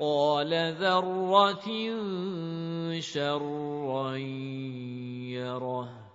مثقال ذرة شرا يره